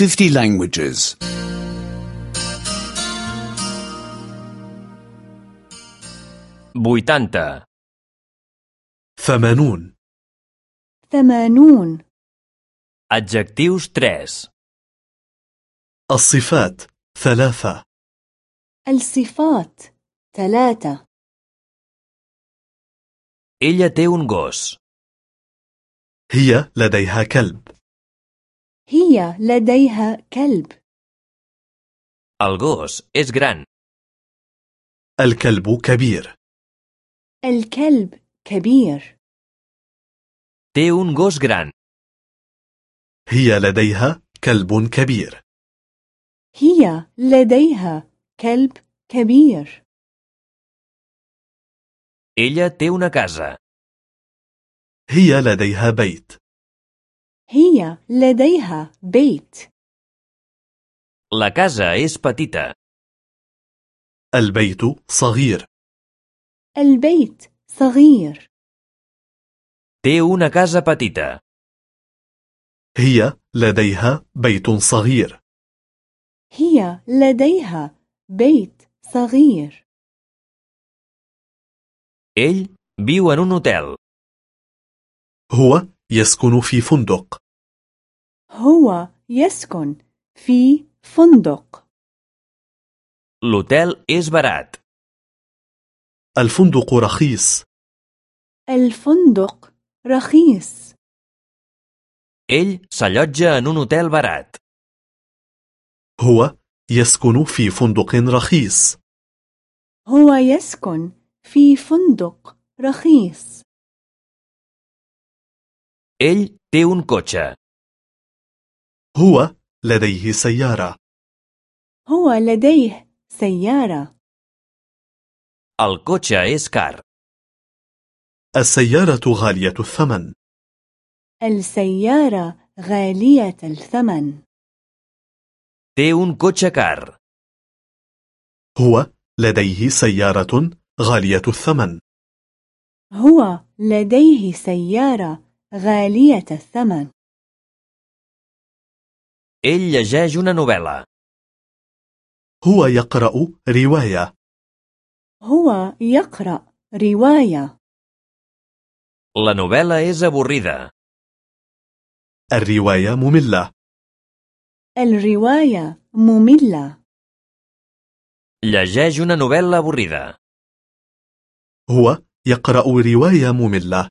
50 languages. 80. ثمانون ثمانون Adjectius 3. الصفات ثلاثة الصفات ثلاثة Ella té un gos. هي لديها كلب هي لديها كلب El gos és gran. الكلب كبير الكلب كبير Té un gos gran. هي لديها كلب كبير هي لديها كلب كبير Ella té una casa. هي لديها بيت هي لديها بيت La casa és petita. البيت صغير البيت صغير Té una casa petita. هي لديها بيت صغير هي لديها بيت صغير Ell viu en un hotel. هو يسكن في فندق. هو يسكن في فندق. L'hotel és barat. الفندق رخيص. الفندق رخيص. Ell s'allotja en un hotel barat. هو يسكن في فندق رخيص. هو يسكن في فندق رخيص. Ell té un cotxe. هو لديه سيارة هو لديه سيارة El cotxe és car. السيارة غالية الثمن السيارة غالية الثمن Té un cotxe car. هو لديه سيارة غالية الثمن هو لديه سيارة غالية الثمن Ell llegeix una novel·la. هو يقرأ رواية هو يقرأ رواية La novel·la és avorrida. الرواية مملة الرواية مملة Llegeix una novel·la avorrida. هو يقرأ رواية مملة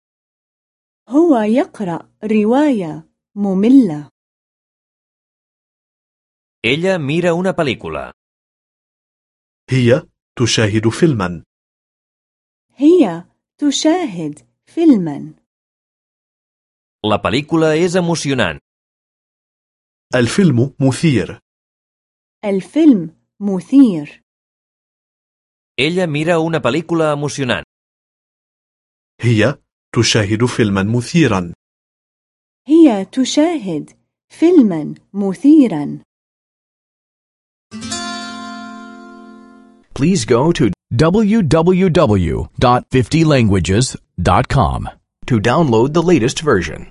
هو يقرأ رواية مملة Ella mira una pel·lícula. هي تشاهد فيلما هي تشاهد فيلما La pel·lícula és emocionant. الفيلم مثير الفيلم مثير Ella mira una pel·lícula emocionant. هي تشاهد فيلما مثيرا هي تشاهد فيلما مثيرا Please go to www.50languages.com to download the latest version.